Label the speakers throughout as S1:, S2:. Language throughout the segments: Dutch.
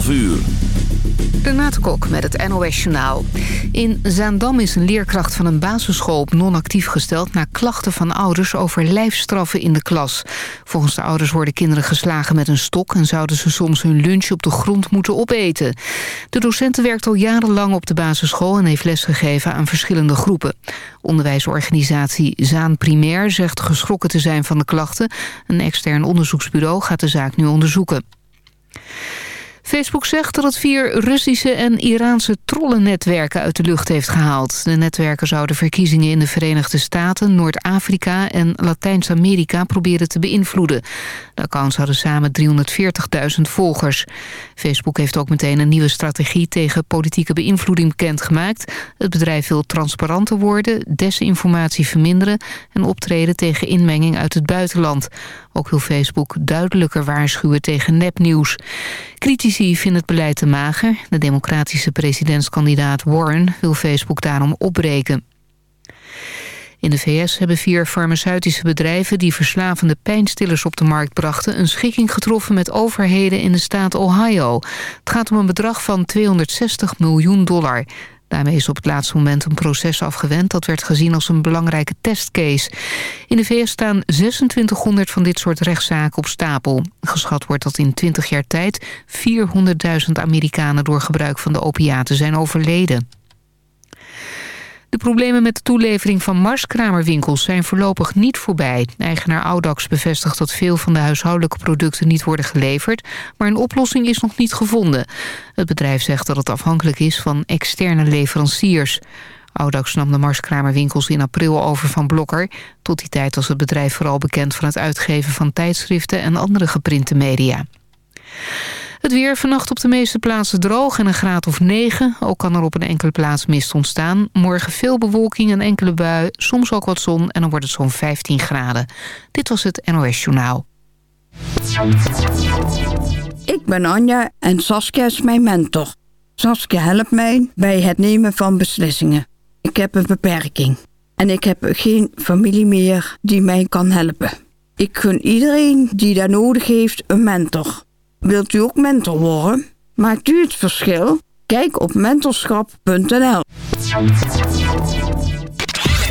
S1: 12 uur.
S2: Kok met het NOS Journaal. In Zaandam is een leerkracht van een basisschool op non-actief gesteld... na klachten van ouders over lijfstraffen in de klas. Volgens de ouders worden kinderen geslagen met een stok... en zouden ze soms hun lunch op de grond moeten opeten. De docenten werkt al jarenlang op de basisschool... en heeft lesgegeven aan verschillende groepen. Onderwijsorganisatie Zaan Primair zegt geschrokken te zijn van de klachten. Een extern onderzoeksbureau gaat de zaak nu onderzoeken. Facebook zegt dat het vier Russische en Iraanse trollennetwerken uit de lucht heeft gehaald. De netwerken zouden verkiezingen in de Verenigde Staten, Noord-Afrika en Latijns-Amerika proberen te beïnvloeden. De accounts hadden samen 340.000 volgers. Facebook heeft ook meteen een nieuwe strategie tegen politieke beïnvloeding bekendgemaakt. Het bedrijf wil transparanter worden, desinformatie verminderen en optreden tegen inmenging uit het buitenland. Ook wil Facebook duidelijker waarschuwen tegen nepnieuws. Critici vinden het beleid te mager. De democratische presidentskandidaat Warren wil Facebook daarom opbreken. In de VS hebben vier farmaceutische bedrijven die verslavende pijnstillers op de markt brachten... een schikking getroffen met overheden in de staat Ohio. Het gaat om een bedrag van 260 miljoen dollar. Daarmee is op het laatste moment een proces afgewend... dat werd gezien als een belangrijke testcase. In de VS staan 2600 van dit soort rechtszaken op stapel. Geschat wordt dat in 20 jaar tijd 400.000 Amerikanen... door gebruik van de opiaten zijn overleden. De problemen met de toelevering van marskramerwinkels zijn voorlopig niet voorbij. Eigenaar Audax bevestigt dat veel van de huishoudelijke producten niet worden geleverd, maar een oplossing is nog niet gevonden. Het bedrijf zegt dat het afhankelijk is van externe leveranciers. Audax nam de marskramerwinkels in april over van Blokker. Tot die tijd was het bedrijf vooral bekend van het uitgeven van tijdschriften en andere geprinte media. Het weer vannacht op de meeste plaatsen droog en een graad of 9. Ook kan er op een enkele plaats mist ontstaan. Morgen veel bewolking, een enkele bui, soms ook wat zon... en dan wordt het zo'n 15 graden. Dit was het NOS Journaal.
S3: Ik ben Anja en Saskia is mijn mentor. Saskia helpt mij bij het nemen van beslissingen. Ik heb een beperking. En ik heb geen familie meer die mij kan helpen. Ik gun iedereen die daar nodig heeft een mentor. Wilt u ook mentor worden? Maakt u het verschil? Kijk op mentorschap.nl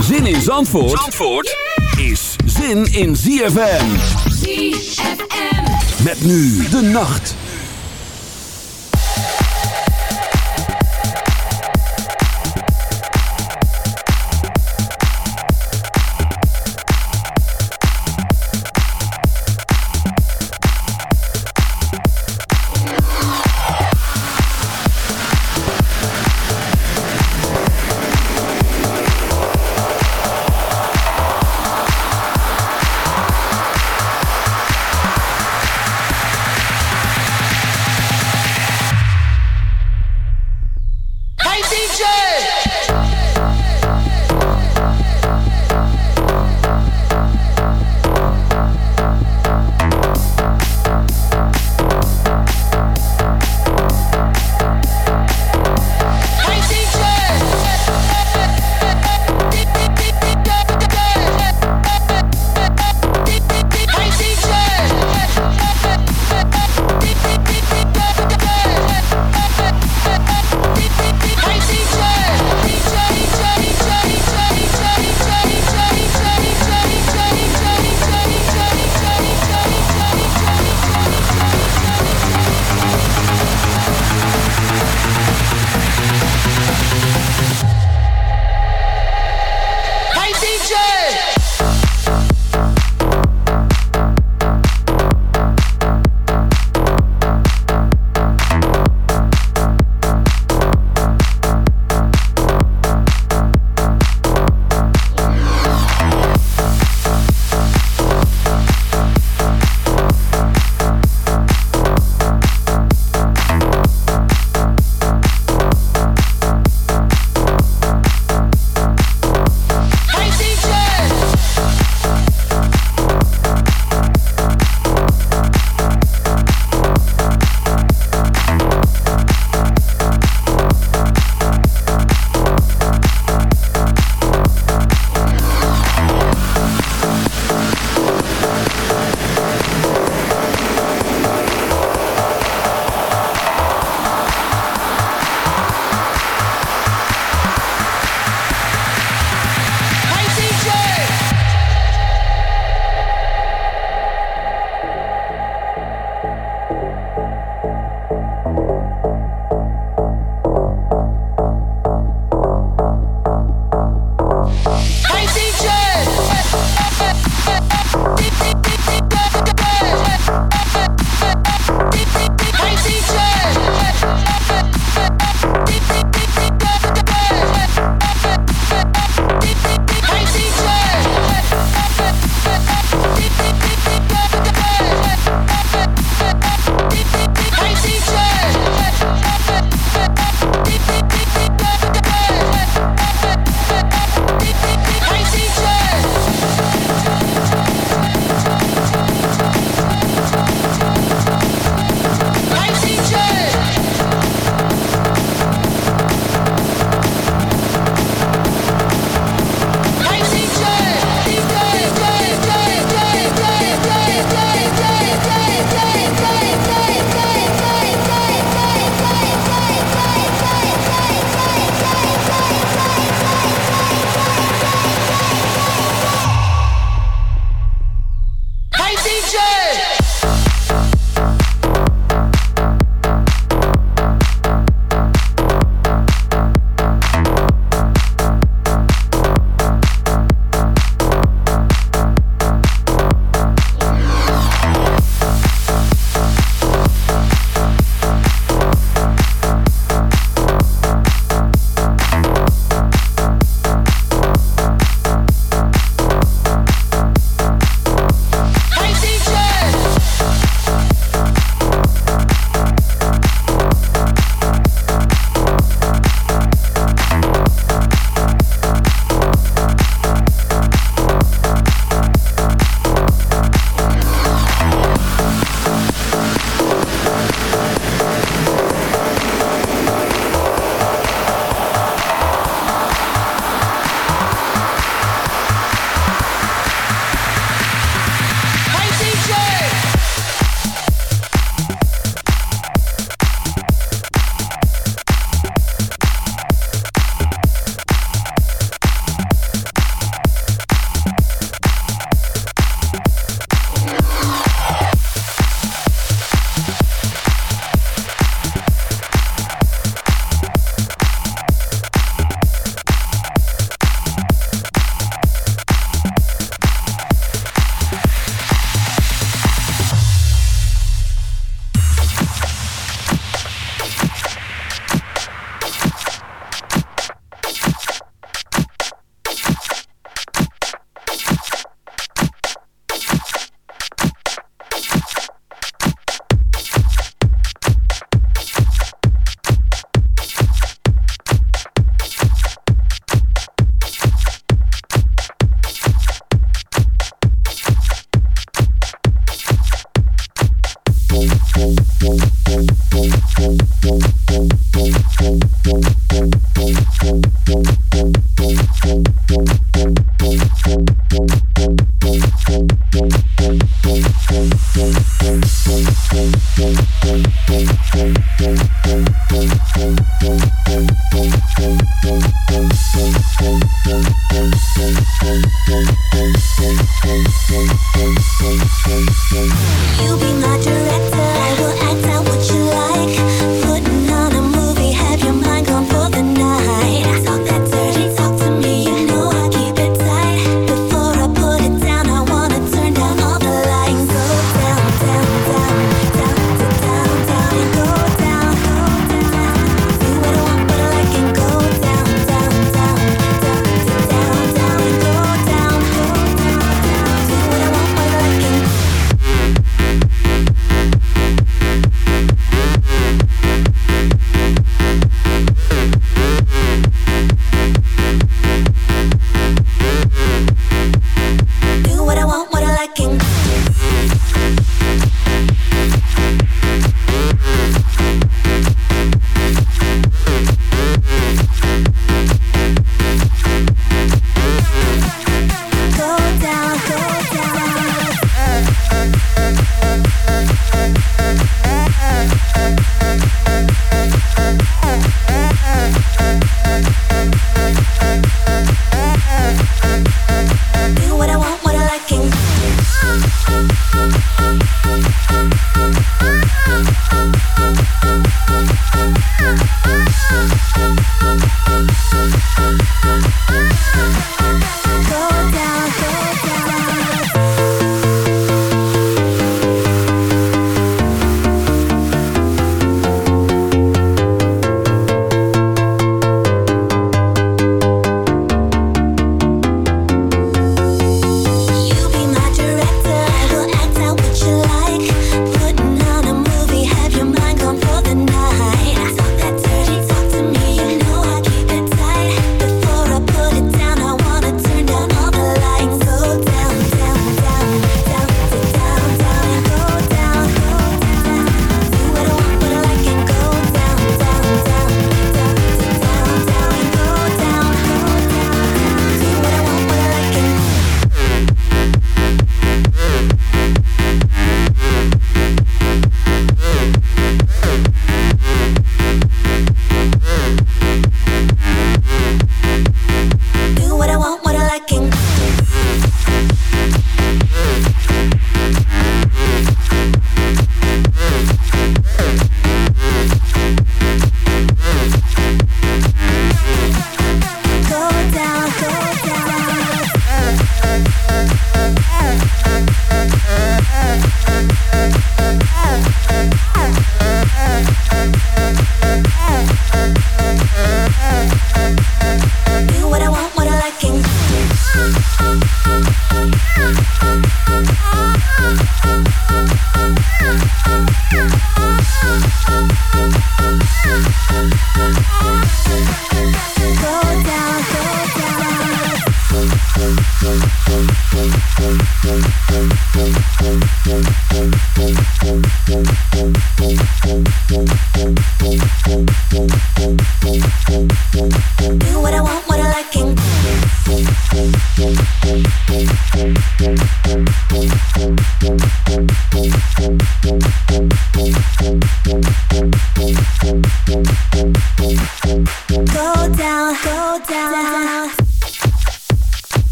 S1: Zin in Zandvoort, Zandvoort is zin in ZFM.
S4: ZFM.
S1: Met nu de nacht.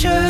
S5: future.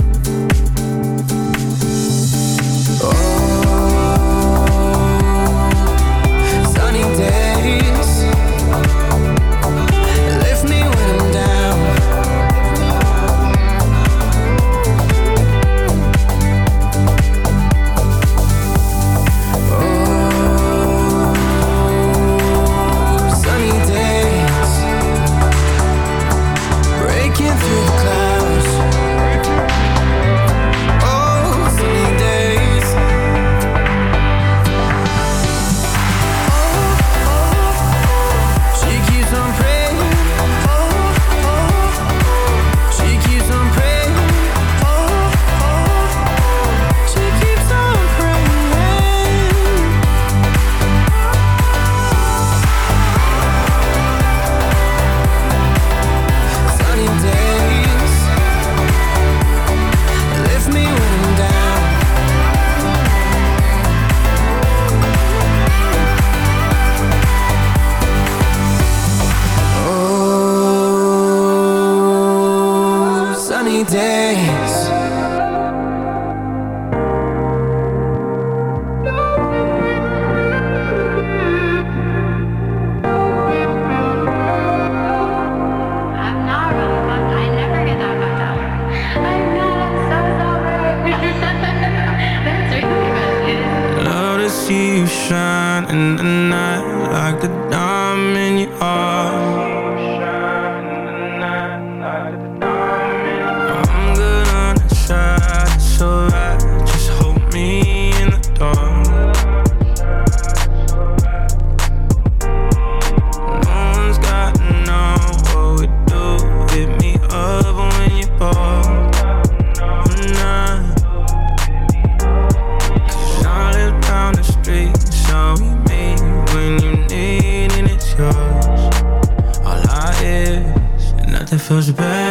S6: that feels bad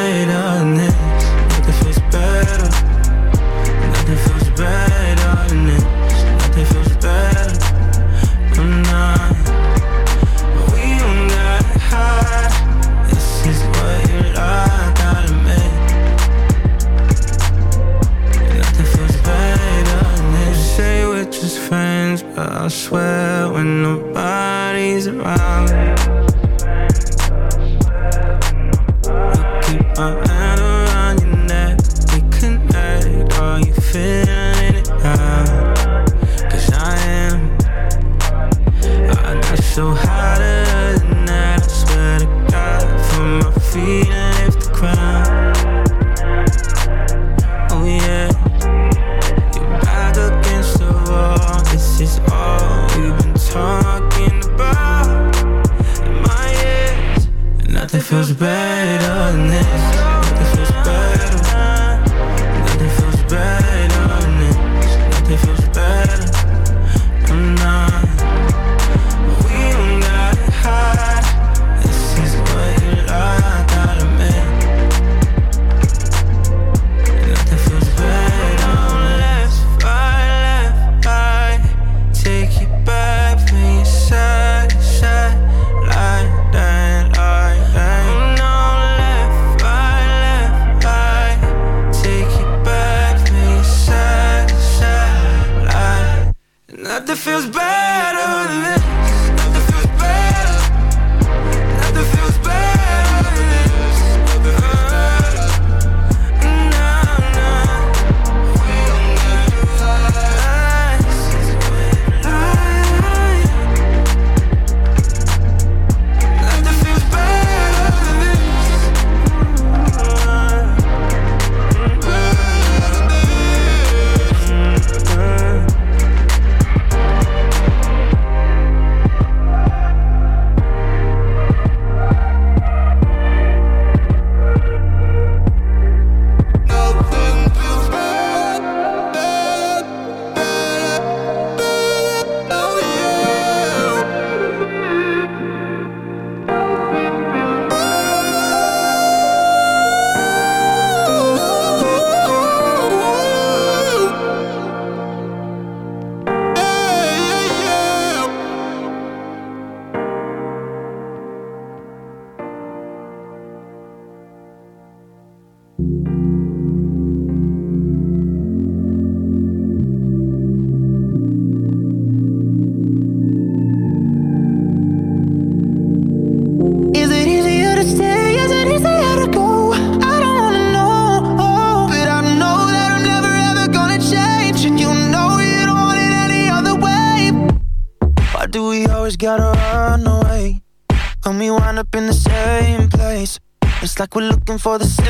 S6: for the.